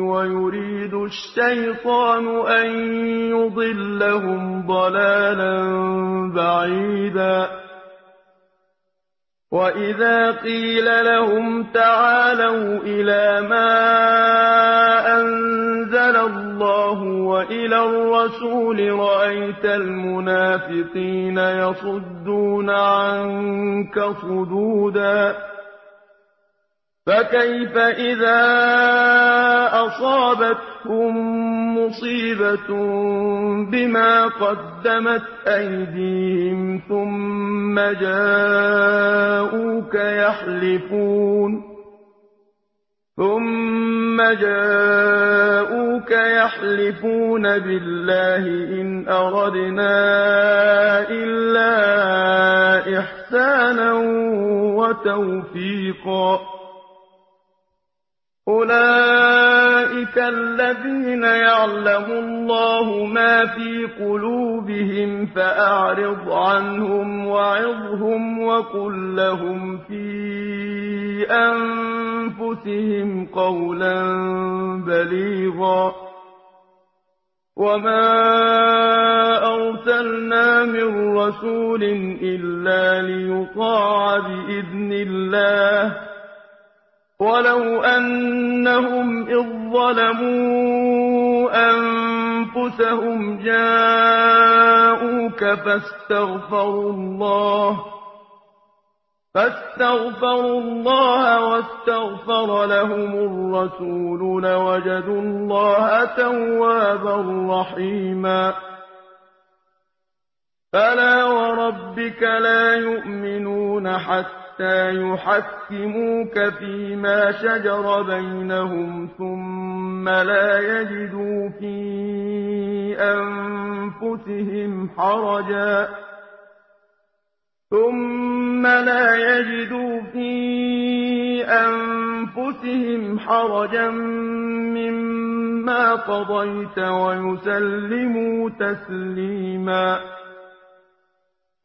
وَيُرِيدُ الشَّيْطَانُ أَن يُضِلَّهُمْ ضَلَالًا بَعِيدًا وَإِذَا قِيلَ لَهُمْ تَعَالَوْا إِلَىٰ مَا أَنزَلَ اللَّهُ وَإِلَى الرَّسُولِ رَأَيْتَ الْمُنَافِقِينَ يَصُدُّونَ عَنكَ صُدُودًا فَكَيْفَ إِذَا أَصَابَتْهُم مُّصِيبَةٌ بِمَا قَدَّمَتْ أَيْدِيهِمْ ثُمَّ جَاءُوكَ يَحْلِفُونَ بِاللَّهِ إِنْ أَرَدْنَا إِلَّا إِحْسَانًا وَتَوْفِيقًا أُولَٰئِكَ الَّذِينَ يَعْلَمُ اللَّهُ مَا فِي قُلُوبِهِمْ فَأَعْرِضْ عَنْهُمْ وَعِظْهُمْ وَقُل لَّهُمْ فِي أَنفُسِهِمْ قَوْلًا بَلِيغًا وَمَا أَرْسَلْنَا مِن رَّسُولٍ إِلَّا لِيُطَاعَ بِإِذْنِ اللَّهِ ۚ وَلَوْ أَنَّهُمْ إِذ ظَّلَمُوا أَنفُسَهُمْ جَاءُوكَ فاستغفروا الله فاستغفروا الله واستغفر لهم الرسول لوجدوا الله توابا رحيما فلا وربك لا يؤمنون حتى يحكموك فيما شجر بينهم ثم لا يجدوا في أنفسهم حرجا مما قضيت ويسلموا تسليما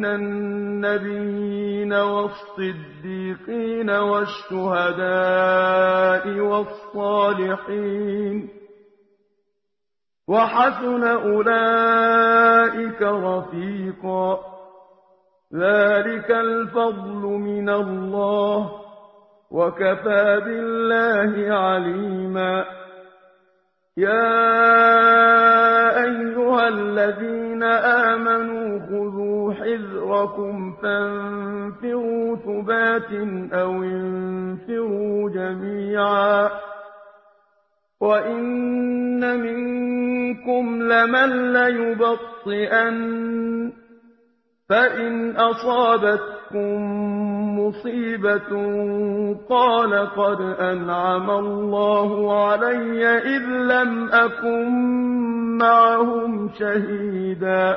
من النبيين والصديقين والشهداء والصالحين وحسن أولئك رفيقا. ذلك الفضل من الله وكفى بالله عليما. يا أيها الذين آمنوا حذركم فانفروا ثبات أو انفروا جميعا وإن منكم لمن ليبطئن فإن أصابتكم مصيبة قال قد أنعم الله علي إذ لم أكن معهم شهيدا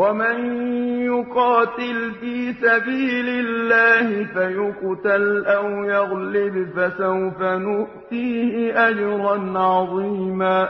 ومن يقاتل في سبيل الله فيقتل أو يغلب فسوف نؤتيه أجرا عظيما